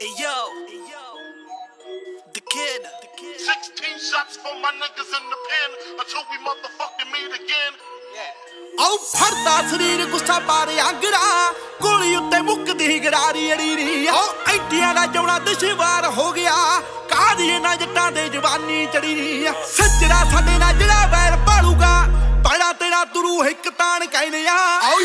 Hey yo, the kid. 16 shots for my niggas in the pen until we motherfucking meet again. ਆਉ ਫੜਦਾ ਸਰੀਰ ਗੁੱਸਾ ਪਾਰੇ ਅੰਗੜਾ ਗੋਲੀ ਉੱਤੇ ਮੁੱਕਦੀ ਗਰਾਰੀ ਅੜੀਰੀ ਆਉ ਐਡੀਆਂ ਦਾ ਜਉਣਾ ਦੁਸ਼ਵਾਰ ਹੋ ਗਿਆ। ਕਾਦੀ ਨਾ ਜੱਟਾਂ ਦੇ ਜਵਾਨੀ ਚੜੀ ਸੱਜਣਾ ਸਾਡੇ ਨਾਲ ਜਿਹੜਾ ਵੈਰ ਪਾਲੂਗਾ। ਬੜਾ ਤੇਰਾ ਤੁਰੂ ਇੱਕ ਤਾਣ ਕਹਿੰਦੇ ਆ ਆਉ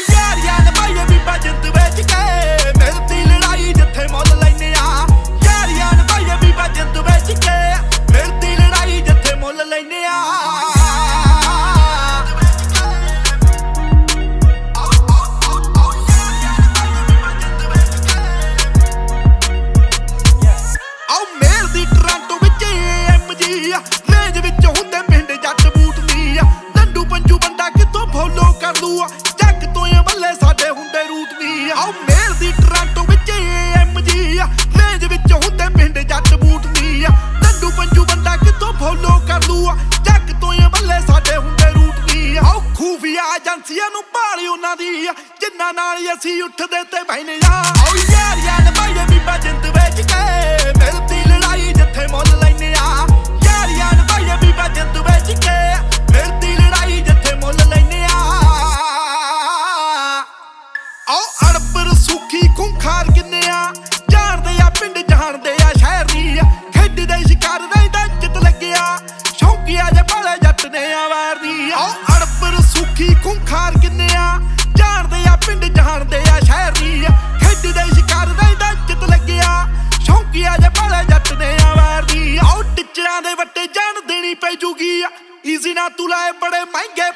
ਦੀ ਟਰਾਂਟੋ ਵਿੱਚ ਐਮਜੀ ਰੇਂਜ ਵਿੱਚ ਹੁੰਦੇ ਪਿੰਡ ਜੱਟ ਬੂਟ ਨੀ ਲੰਡੂ ਪੰਜੂ ਬੰਦਾ ਕਿੱਥੋਂ ਫੋਲੋ ਕਰ ਲੂ ਜੱਗ ਤੋਂ ਇਹ ਬੱਲੇ ਸਾਡੇ ਹੁੰਦੇ ਰੂਟ ਨੀ ਆਉ ਮੇਲ ਦੀ ਟਰਾਂਟੋ ਵਿੱਚ ਐਮਜੀ ਰੇਂਜ ਵਿੱਚ ਹੁੰਦੇ ਪਿੰਡ ਜੱਟ ਬੂਟ ਨੀ ਲੰਡੂ ਪੰਜੂ ਬੰਦਾ ਕਿੱਥੋਂ ਫੋਲੋ ਕਰ ਲੂ ਜੱਗ ਤੋਂ ਇਹ ਬੱਲੇ ਸਾਡੇ ਹੁੰਦੇ ਰੂਟ ਨੀ ਆਉ ਖੂਫੀਆ ਏਜੰਸੀਆਂ ਨੂੰ ਭਾਲੀ ਉਹਨਾਂ ਦੀ ਆ। ਜਿੰਨਾ ਨਾਲ ਅਸੀਂ ਉੱਠਦੇ ਤੇ ਬਹਿਨੇ ਆ। ਆਉ ਯਾਰੀਆਂ ਨੇ ਭਾਈਏ ਵੀ ਬਜੰਤ ਵਿੱਚ ਕੇ। ਨਾ ਤੂੰ ਲਾਏ ਬੜੇ ਮਹਿੰਗੇ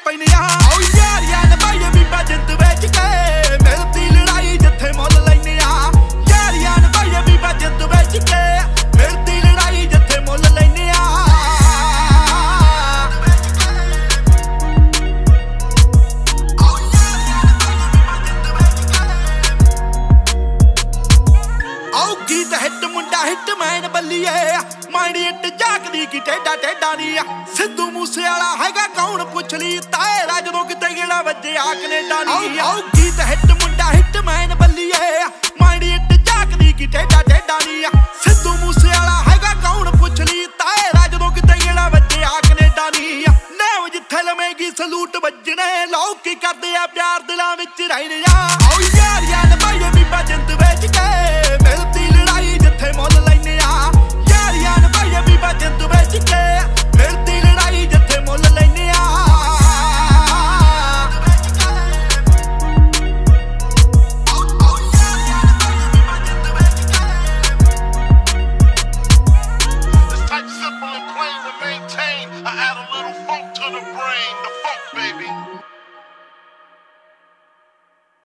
ਮਾਈਂਡ ਇੱਟ ਜਾਗਦੀ ਕਿ ਟੇਡਾ ਟੇਡਾ ਨਹੀਂ ਆ। ਸਿੱਧੂ ਮੂਸੇ ਵਾਲਾ ਹੈਗਾ ਕੌਣ ਪੁੱਛ ਲਈ? ਤਾਏ ਜਦੋਂ ਕਿਤੇ ਗੇੜਾ ਵੱਜਿਆ ਕੈਨੇਡਾ ਨਹੀਂ ਆਉ ਗੀਤ ਹਿੱਟ ਮੁੰਡਾ ਹਿੱਟ ਮੈਨ ਬੱਲੀਏ ਮਾਈਂਡ ਇੱਟ ਜਾਗਦੀ ਕਿ ਟੇਡਾ ਟੇਡਾ ਨਹੀਂ ਆ। ਸਿੱਧੂ ਮੂਸੇ ਵਾਲਾ ਹੈਗਾ ਕੌਣ ਪੁੱਛ ਲਈ? ਤਾਇਰਾ ਜਦੋਂ ਕਿਤੇ ਗੇੜਾ ਵੱਜਿਆ ਕੈਨੇਡਾ ਨਹੀਂ ਆ। ਨੇਵ ਜਿੱਥੇ ਲਵੇਗੀ ਸਲੂਟ ਵੱਜਣੇ ਲੋਕ ਕੀ ਕਰਦੇ ਆ ਪਿਆਰ ਦਿਲਾਂ ਵਿੱਚ ਰਹਿ